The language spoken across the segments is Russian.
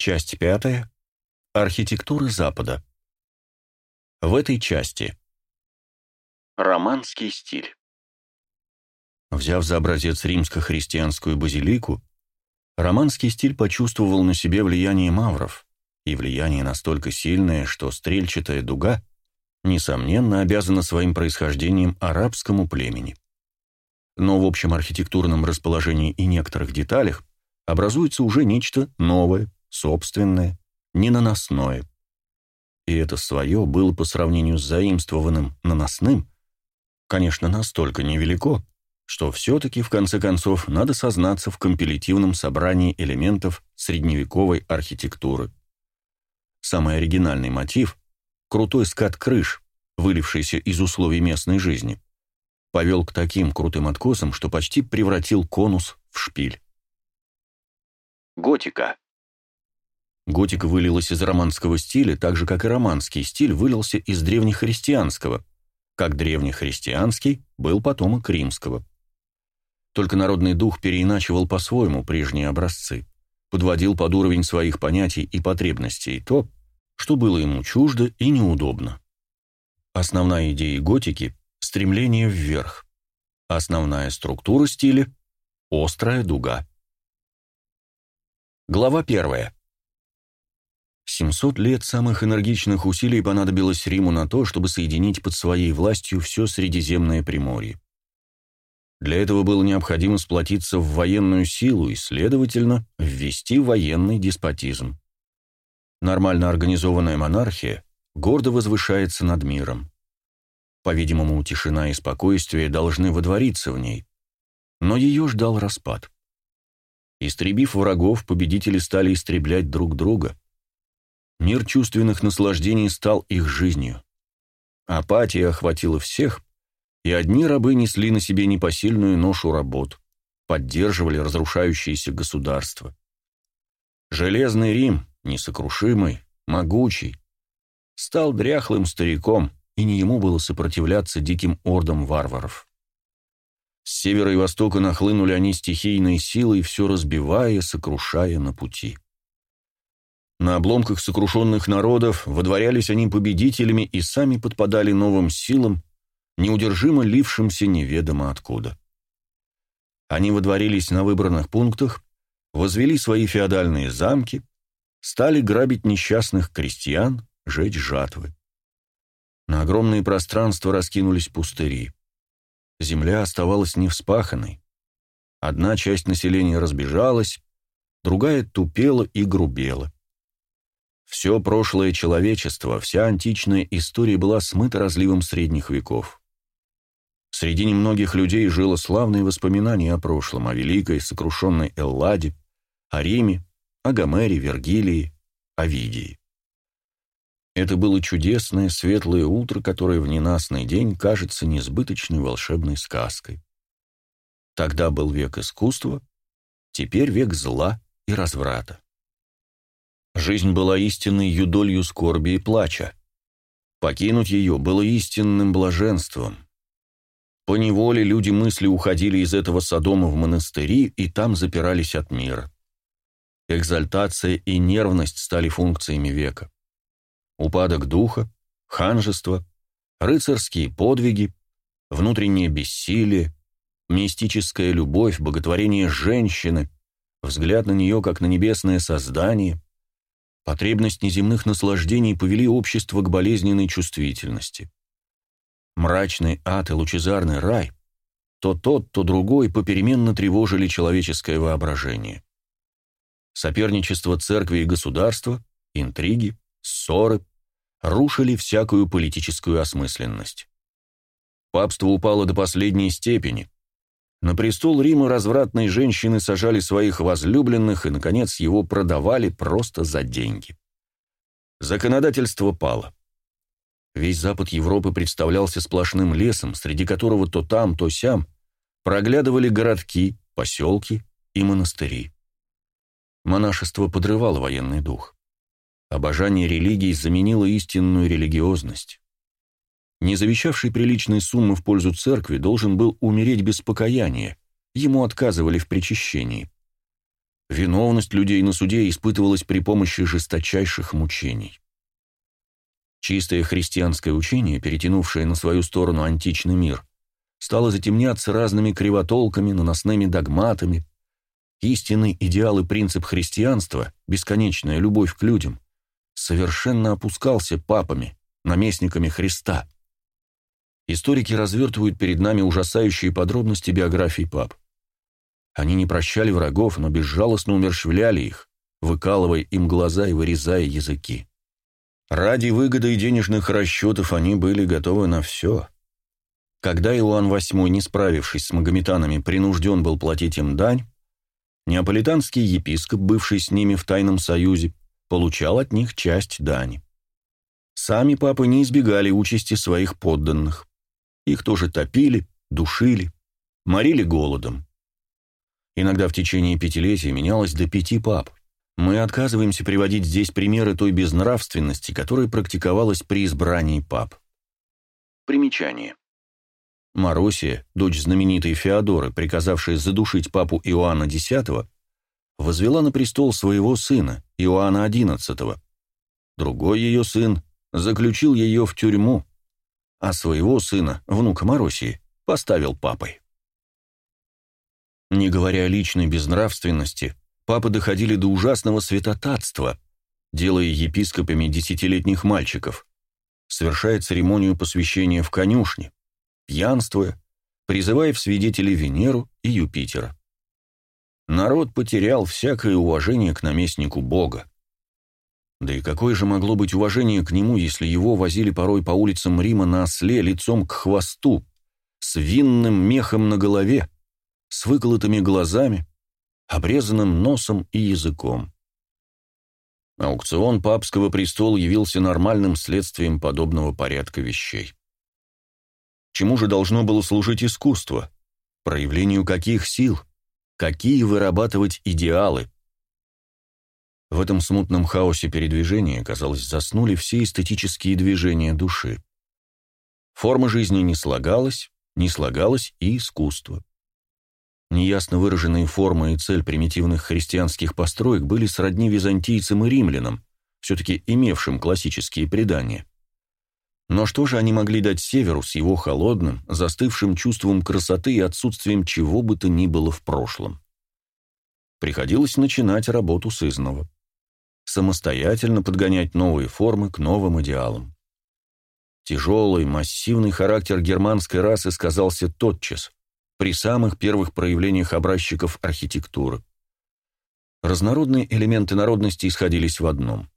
Часть пятая. Архитектура Запада. В этой части. Романский стиль. Взяв за образец римско-христианскую базилику, романский стиль почувствовал на себе влияние мавров, и влияние настолько сильное, что стрельчатая дуга, несомненно, обязана своим происхождением арабскому племени. Но в общем архитектурном расположении и некоторых деталях образуется уже нечто новое, собственное, ненаносное. И это свое было по сравнению с заимствованным наносным, конечно, настолько невелико, что все-таки, в конце концов, надо сознаться в компилятивном собрании элементов средневековой архитектуры. Самый оригинальный мотив — крутой скат крыш, вылившийся из условий местной жизни, повел к таким крутым откосам, что почти превратил конус в шпиль. Готика Готика вылилась из романского стиля, так же, как и романский стиль вылился из древнехристианского, как древнехристианский был потомок римского. Только народный дух переиначивал по-своему прежние образцы, подводил под уровень своих понятий и потребностей то, что было ему чуждо и неудобно. Основная идея готики – стремление вверх. Основная структура стиля – острая дуга. Глава первая. 700 лет самых энергичных усилий понадобилось Риму на то, чтобы соединить под своей властью все Средиземное Приморье. Для этого было необходимо сплотиться в военную силу и, следовательно, ввести военный деспотизм. Нормально организованная монархия гордо возвышается над миром. По-видимому, тишина и спокойствие должны водвориться в ней. Но ее ждал распад. Истребив врагов, победители стали истреблять друг друга. Мир чувственных наслаждений стал их жизнью. Апатия охватила всех, и одни рабы несли на себе непосильную ношу работ, поддерживали разрушающиеся государства. Железный Рим, несокрушимый, могучий, стал дряхлым стариком, и не ему было сопротивляться диким ордам варваров. С севера и востока нахлынули они стихийной силой, все разбивая, сокрушая на пути. На обломках сокрушенных народов водворялись они победителями и сами подпадали новым силам, неудержимо лившимся неведомо откуда. Они водворились на выбранных пунктах, возвели свои феодальные замки, стали грабить несчастных крестьян, жечь жатвы. На огромные пространства раскинулись пустыри. Земля оставалась невспаханной. Одна часть населения разбежалась, другая тупела и грубела. Все прошлое человечество, вся античная история была смыта разливом средних веков. Среди немногих людей жило славное воспоминание о прошлом, о великой сокрушенной Элладе, о Риме, о Гомере, Вергилии, о Видии. Это было чудесное, светлое утро, которое в ненастный день кажется несбыточной волшебной сказкой. Тогда был век искусства, теперь век зла и разврата. Жизнь была истинной юдолью скорби и плача. Покинуть ее было истинным блаженством. По неволе люди мысли уходили из этого Содома в монастыри и там запирались от мира. Экзальтация и нервность стали функциями века. Упадок духа, ханжество, рыцарские подвиги, внутреннее бессилие, мистическая любовь, боготворение женщины, взгляд на нее как на небесное создание, Потребность неземных наслаждений повели общество к болезненной чувствительности. Мрачный ад и лучезарный рай то тот, то другой попеременно тревожили человеческое воображение. Соперничество церкви и государства, интриги, ссоры рушили всякую политическую осмысленность. Папство упало до последней степени, на престол Рима развратные женщины сажали своих возлюбленных и, наконец, его продавали просто за деньги. Законодательство пало. Весь запад Европы представлялся сплошным лесом, среди которого то там, то сям проглядывали городки, поселки и монастыри. Монашество подрывало военный дух. Обожание религии заменило истинную религиозность не завещавший приличной суммы в пользу церкви, должен был умереть без покаяния, ему отказывали в причащении. Виновность людей на суде испытывалась при помощи жесточайших мучений. Чистое христианское учение, перетянувшее на свою сторону античный мир, стало затемняться разными кривотолками, наносными догматами. Истинный идеал и принцип христианства, бесконечная любовь к людям, совершенно опускался папами, наместниками Христа. Историки развертывают перед нами ужасающие подробности биографий пап. Они не прощали врагов, но безжалостно умерщвляли их, выкалывая им глаза и вырезая языки. Ради выгоды и денежных расчетов они были готовы на все. Когда Иоанн VIII, не справившись с магометанами, принужден был платить им дань, неаполитанский епископ, бывший с ними в тайном союзе, получал от них часть дани. Сами папы не избегали участи своих подданных. Их тоже топили, душили, морили голодом. Иногда в течение пятилетия менялось до пяти пап. Мы отказываемся приводить здесь примеры той безнравственности, которая практиковалась при избрании пап. Примечание. Маросия, дочь знаменитой Феодоры, приказавшая задушить папу Иоанна X, возвела на престол своего сына, Иоанна XI. Другой ее сын заключил ее в тюрьму, а своего сына, внука Маросии, поставил папой. Не говоря о личной безнравственности, папы доходили до ужасного святотатства, делая епископами десятилетних мальчиков, совершая церемонию посвящения в конюшне, пьянствуя, призывая в свидетели Венеру и Юпитера. Народ потерял всякое уважение к наместнику Бога. Да и какое же могло быть уважение к нему, если его возили порой по улицам Рима на осле лицом к хвосту, с винным мехом на голове, с выколотыми глазами, обрезанным носом и языком. Аукцион папского престола явился нормальным следствием подобного порядка вещей. Чему же должно было служить искусство? Проявлению каких сил? Какие вырабатывать идеалы? В этом смутном хаосе передвижения, казалось, заснули все эстетические движения души. Форма жизни не слагалась, не слагалось и искусство. Неясно выраженные формы и цель примитивных христианских построек были сродни византийцам и римлянам, все-таки имевшим классические предания. Но что же они могли дать Северу с его холодным, застывшим чувством красоты и отсутствием чего бы то ни было в прошлом? Приходилось начинать работу с изного. Самостоятельно подгонять новые формы к новым идеалам. Тяжелый, массивный характер германской расы сказался тотчас, при самых первых проявлениях образчиков архитектуры. Разнородные элементы народности исходились в одном.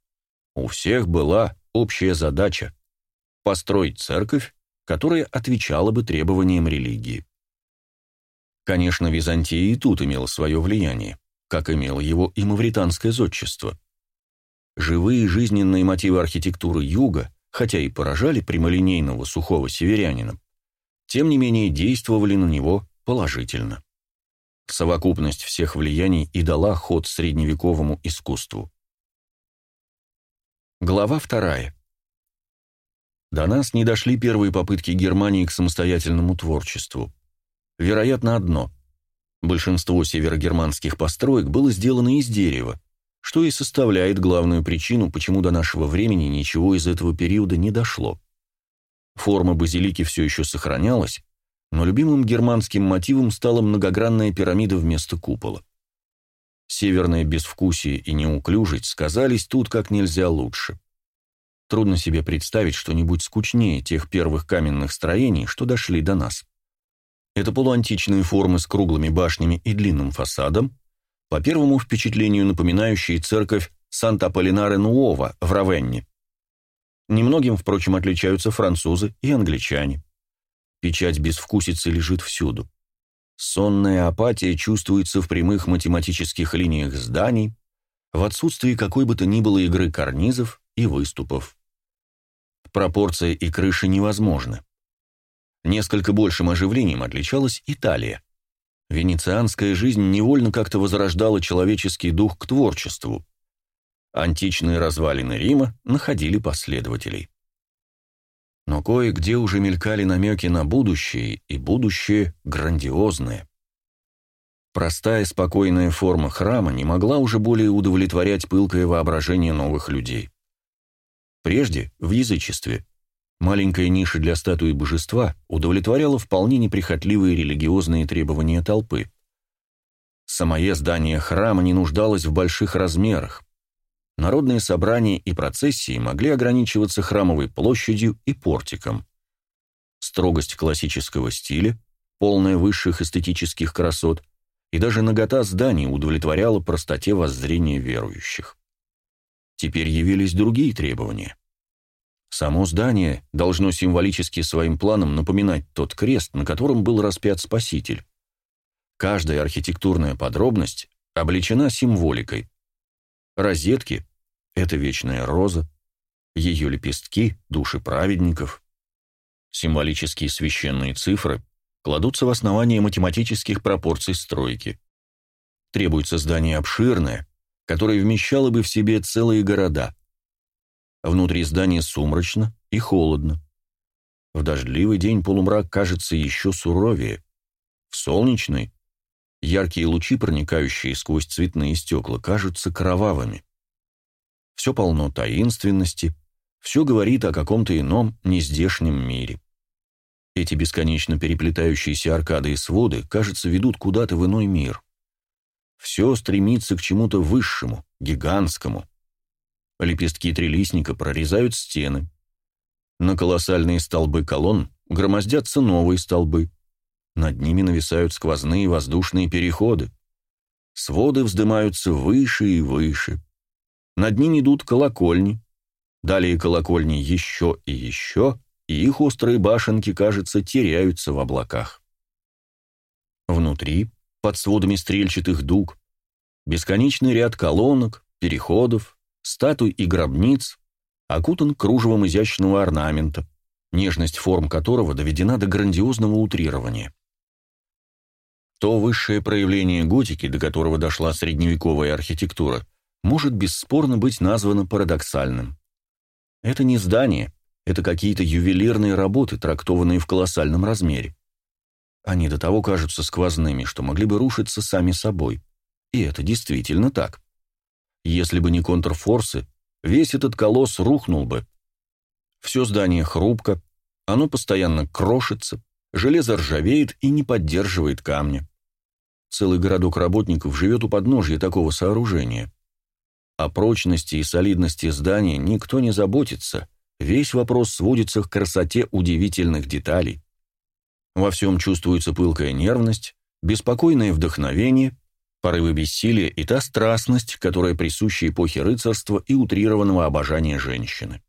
У всех была общая задача – построить церковь, которая отвечала бы требованиям религии. Конечно, Византия и тут имела свое влияние, как имело его и мавританское зодчество. Живые жизненные мотивы архитектуры юга, хотя и поражали прямолинейного сухого северянина, тем не менее действовали на него положительно. Совокупность всех влияний и дала ход средневековому искусству. Глава вторая. До нас не дошли первые попытки Германии к самостоятельному творчеству. Вероятно, одно. Большинство северогерманских построек было сделано из дерева, что и составляет главную причину, почему до нашего времени ничего из этого периода не дошло. Форма базилики все еще сохранялась, но любимым германским мотивом стала многогранная пирамида вместо купола. Северное безвкусие и неуклюжесть сказались тут как нельзя лучше. Трудно себе представить что-нибудь скучнее тех первых каменных строений, что дошли до нас. Это полуантичные формы с круглыми башнями и длинным фасадом, по первому впечатлению напоминающие церковь Санта-Полинаре-Нуова в Равенне. Немногим, впрочем, отличаются французы и англичане. Печать безвкусицы лежит всюду. Сонная апатия чувствуется в прямых математических линиях зданий, в отсутствии какой бы то ни было игры карнизов и выступов. Пропорция и крыши невозможны. Несколько большим оживлением отличалась Италия. Венецианская жизнь невольно как-то возрождала человеческий дух к творчеству. Античные развалины Рима находили последователей но кое-где уже мелькали намеки на будущее, и будущее грандиозное. Простая спокойная форма храма не могла уже более удовлетворять пылкое воображение новых людей. Прежде, в язычестве, маленькая ниша для статуи божества удовлетворяла вполне неприхотливые религиозные требования толпы. Самое здание храма не нуждалось в больших размерах. Народные собрания и процессии могли ограничиваться храмовой площадью и портиком. Строгость классического стиля, полная высших эстетических красот, и даже нагота зданий удовлетворяла простоте воззрения верующих. Теперь явились другие требования. Само здание должно символически своим планом напоминать тот крест, на котором был распят Спаситель. Каждая архитектурная подробность облечена символикой. Розетки — это вечная роза, ее лепестки — души праведников. Символические священные цифры кладутся в основание математических пропорций стройки. Требуется здание обширное, которое вмещало бы в себе целые города. Внутри здания сумрачно и холодно. В дождливый день полумрак кажется еще суровее. В солнечный Яркие лучи, проникающие сквозь цветные стекла, кажутся кровавыми. Все полно таинственности, все говорит о каком-то ином, нездешнем мире. Эти бесконечно переплетающиеся аркады и своды, кажется, ведут куда-то в иной мир. Все стремится к чему-то высшему, гигантскому. Лепестки трелисника прорезают стены. На колоссальные столбы колонн громоздятся новые столбы. Над ними нависают сквозные воздушные переходы. Своды вздымаются выше и выше. Над ними идут колокольни. Далее колокольни еще и еще, и их острые башенки, кажется, теряются в облаках. Внутри, под сводами стрельчатых дуг, бесконечный ряд колонок, переходов, статуй и гробниц окутан кружевом изящного орнамента, нежность форм которого доведена до грандиозного утрирования. То высшее проявление готики, до которого дошла средневековая архитектура, может бесспорно быть названо парадоксальным. Это не здание, это какие-то ювелирные работы, трактованные в колоссальном размере. Они до того кажутся сквозными, что могли бы рушиться сами собой. И это действительно так. Если бы не контрфорсы, весь этот колосс рухнул бы. Все здание хрупко, оно постоянно крошится, железо ржавеет и не поддерживает камня. Целый городок работников живет у подножья такого сооружения. О прочности и солидности здания никто не заботится, весь вопрос сводится к красоте удивительных деталей. Во всем чувствуется пылкая нервность, беспокойное вдохновение, порывы бессилия и та страстность, которая присуща эпохе рыцарства и утрированного обожания женщины.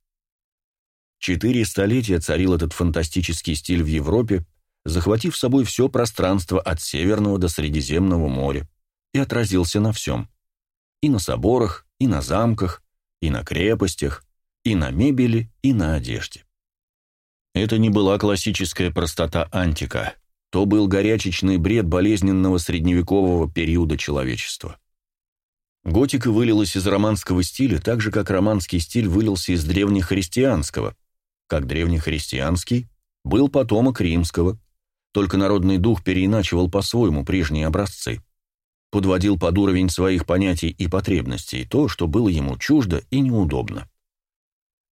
Четыре столетия царил этот фантастический стиль в Европе, захватив с собой все пространство от Северного до Средиземного моря, и отразился на всем. И на соборах, и на замках, и на крепостях, и на мебели, и на одежде. Это не была классическая простота антика, то был горячечный бред болезненного средневекового периода человечества. Готика вылилась из романского стиля так же, как романский стиль вылился из древнехристианского, как древнехристианский был потомок римского, только народный дух переиначивал по-своему прежние образцы, подводил под уровень своих понятий и потребностей то, что было ему чуждо и неудобно.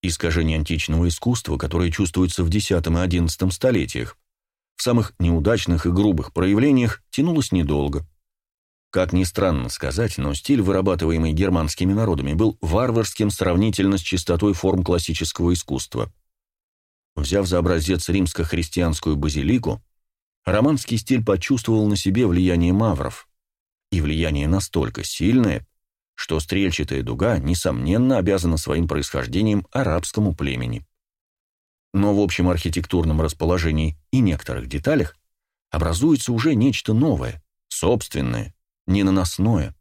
Искажение античного искусства, которое чувствуется в X и XI столетиях, в самых неудачных и грубых проявлениях тянулось недолго. Как ни странно сказать, но стиль, вырабатываемый германскими народами, был варварским сравнительно с чистотой форм классического искусства. Взяв за образец римско-христианскую базилику, романский стиль почувствовал на себе влияние мавров. И влияние настолько сильное, что стрельчатая дуга, несомненно, обязана своим происхождением арабскому племени. Но в общем архитектурном расположении и некоторых деталях образуется уже нечто новое, собственное, ненаносное.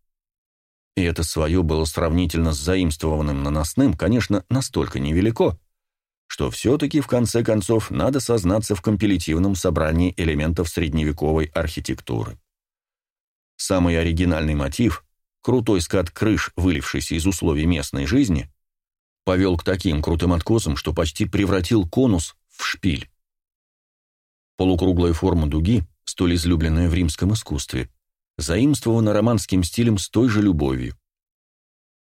И это свое было сравнительно с заимствованным наносным, конечно, настолько невелико, что все-таки в конце концов надо сознаться в компилятивном собрании элементов средневековой архитектуры. Самый оригинальный мотив, крутой скат крыш, вылившийся из условий местной жизни, повел к таким крутым откосам, что почти превратил конус в шпиль. Полукруглая форма дуги, столь излюбленная в римском искусстве, заимствовано романским стилем с той же любовью.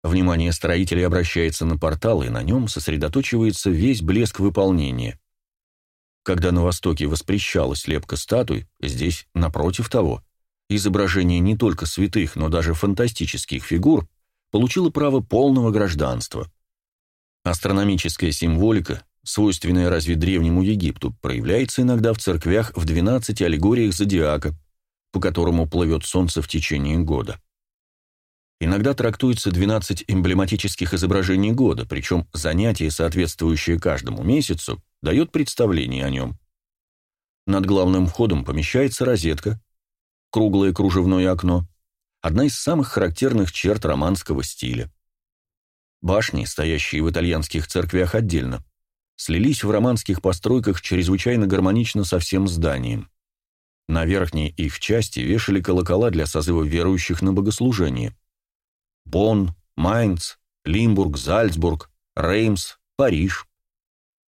Внимание строителей обращается на портал, и на нем сосредоточивается весь блеск выполнения. Когда на Востоке воспрещалась лепка статуй, здесь, напротив того, изображение не только святых, но даже фантастических фигур получило право полного гражданства. Астрономическая символика, свойственная разве древнему Египту, проявляется иногда в церквях в 12 аллегориях зодиака, по которому плывет солнце в течение года. Иногда трактуется 12 эмблематических изображений года, причем занятие, соответствующее каждому месяцу, дает представление о нем. Над главным входом помещается розетка, круглое кружевное окно, одна из самых характерных черт романского стиля. Башни, стоящие в итальянских церквях отдельно, слились в романских постройках чрезвычайно гармонично со всем зданием. На верхней их части вешали колокола для созыва верующих на богослужение – Бонн, Майнц, Лимбург, Зальцбург, Реймс, Париж.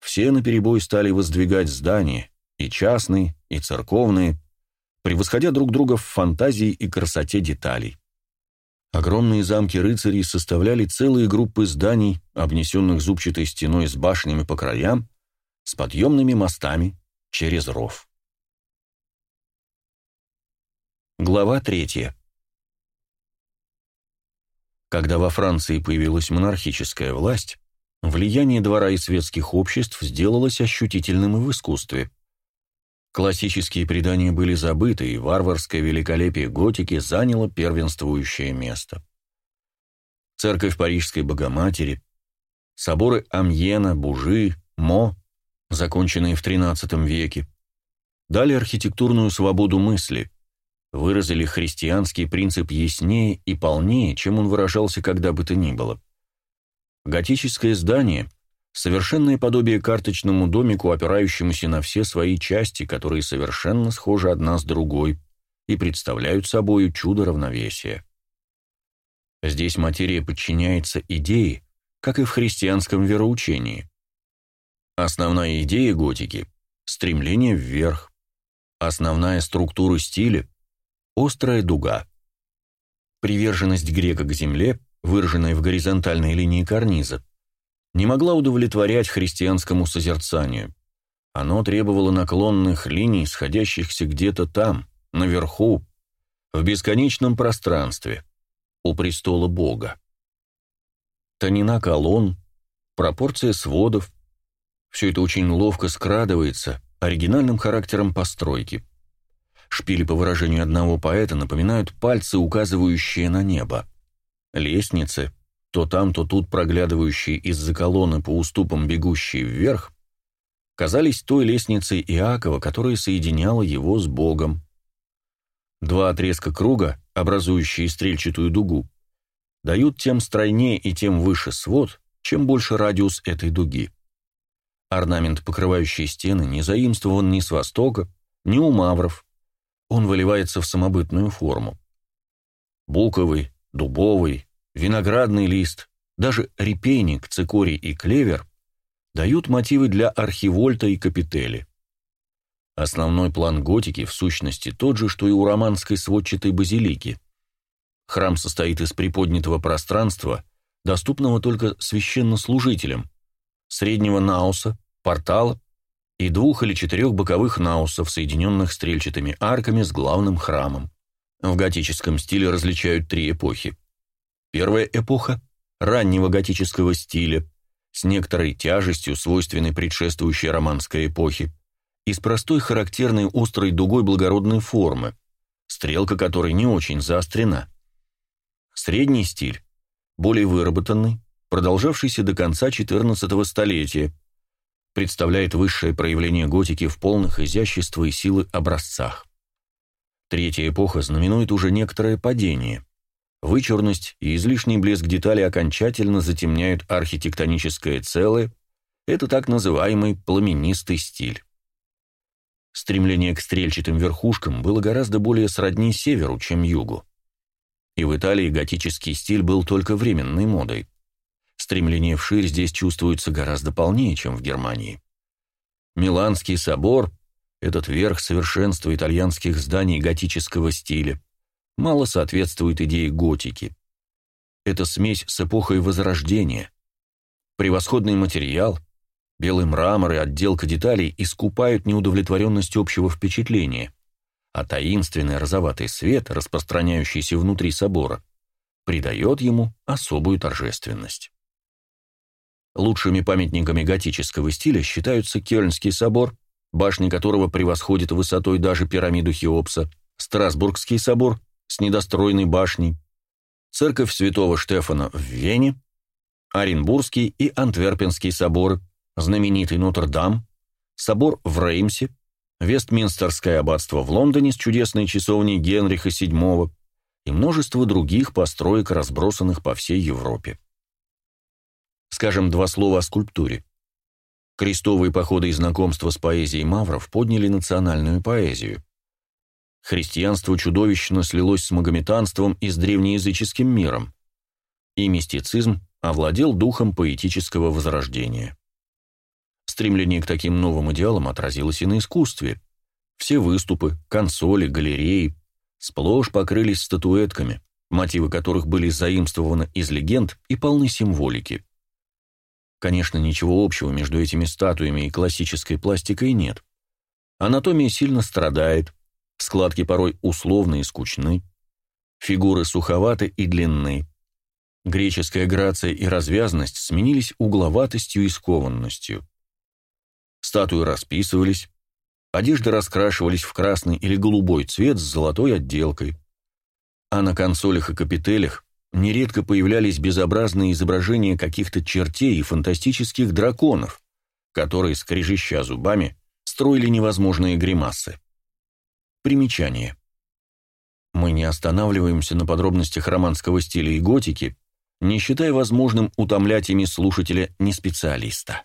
Все наперебой стали воздвигать здания, и частные, и церковные, превосходя друг друга в фантазии и красоте деталей. Огромные замки рыцарей составляли целые группы зданий, обнесенных зубчатой стеной с башнями по краям, с подъемными мостами через ров. Глава третья. Когда во Франции появилась монархическая власть, влияние двора и светских обществ сделалось ощутительным и в искусстве. Классические предания были забыты, и варварское великолепие готики заняло первенствующее место. Церковь Парижской Богоматери, соборы Амьена, Бужи, Мо, законченные в XIII веке, дали архитектурную свободу мысли, выразили христианский принцип яснее и полнее, чем он выражался когда бы то ни было. Готическое здание — совершенное подобие карточному домику, опирающемуся на все свои части, которые совершенно схожи одна с другой и представляют собою чудо равновесия. Здесь материя подчиняется идее, как и в христианском вероучении. Основная идея готики — стремление вверх. Основная структура стиля Острая дуга. Приверженность грека к земле, выраженная в горизонтальной линии карниза, не могла удовлетворять христианскому созерцанию. Оно требовало наклонных линий, сходящихся где-то там, наверху, в бесконечном пространстве, у престола Бога. Тонина колонн, пропорция сводов – все это очень ловко скрадывается оригинальным характером постройки – Шпили, по выражению одного поэта, напоминают пальцы, указывающие на небо. Лестницы, то там, то тут проглядывающие из-за колонны по уступам бегущие вверх, казались той лестницей Иакова, которая соединяла его с Богом. Два отрезка круга, образующие стрельчатую дугу, дают тем стройнее и тем выше свод, чем больше радиус этой дуги. Орнамент, покрывающий стены, не заимствован ни с востока, ни у мавров, он выливается в самобытную форму. Буковый, дубовый, виноградный лист, даже репейник, цикорий и клевер дают мотивы для архивольта и капители. Основной план готики в сущности тот же, что и у романской сводчатой базилики. Храм состоит из приподнятого пространства, доступного только священнослужителям, среднего науса, портала и двух или четырех боковых наусов, соединенных стрельчатыми арками с главным храмом. В готическом стиле различают три эпохи. Первая эпоха – раннего готического стиля, с некоторой тяжестью, свойственной предшествующей романской эпохе, и с простой характерной острой дугой благородной формы, стрелка которой не очень заострена. Средний стиль – более выработанный, продолжавшийся до конца XIV столетия – представляет высшее проявление готики в полных изящества и силы образцах. Третья эпоха знаменует уже некоторое падение. Вычурность и излишний блеск деталей окончательно затемняют архитектоническое целое, это так называемый пламенистый стиль. Стремление к стрельчатым верхушкам было гораздо более сродни северу, чем югу. И в Италии готический стиль был только временной модой. Стремление вширь здесь чувствуется гораздо полнее, чем в Германии. Миланский собор – этот верх совершенства итальянских зданий готического стиля, мало соответствует идее готики. Это смесь с эпохой Возрождения. Превосходный материал, белый мрамор и отделка деталей искупают неудовлетворенность общего впечатления, а таинственный розоватый свет, распространяющийся внутри собора, придает ему особую торжественность. Лучшими памятниками готического стиля считаются Кёльнский собор, башня которого превосходит высотой даже пирамиду Хеопса, Страсбургский собор с недостроенной башней, церковь святого Штефана в Вене, Оренбургский и Антверпенский соборы, знаменитый Нотр-Дам, собор в Реймсе, Вестминстерское аббатство в Лондоне с чудесной часовней Генриха VII и множество других построек, разбросанных по всей Европе. Скажем два слова о скульптуре. Крестовые походы и знакомства с поэзией мавров подняли национальную поэзию. Христианство чудовищно слилось с магометанством и с древнеязыческим миром, и мистицизм овладел духом поэтического возрождения. Стремление к таким новым идеалам отразилось и на искусстве. Все выступы, консоли, галереи сплошь покрылись статуэтками, мотивы которых были заимствованы из легенд и полны символики. Конечно, ничего общего между этими статуями и классической пластикой нет. Анатомия сильно страдает, складки порой условны и скучны, фигуры суховаты и длинны. Греческая грация и развязность сменились угловатостью и скованностью. Статуи расписывались, одежды раскрашивались в красный или голубой цвет с золотой отделкой, а на консолях и капителях нередко появлялись безобразные изображения каких-то чертей и фантастических драконов, которые, скрежеща зубами, строили невозможные гримасы. Примечание. Мы не останавливаемся на подробностях романского стиля и готики, не считая возможным утомлять ими слушателя не специалиста.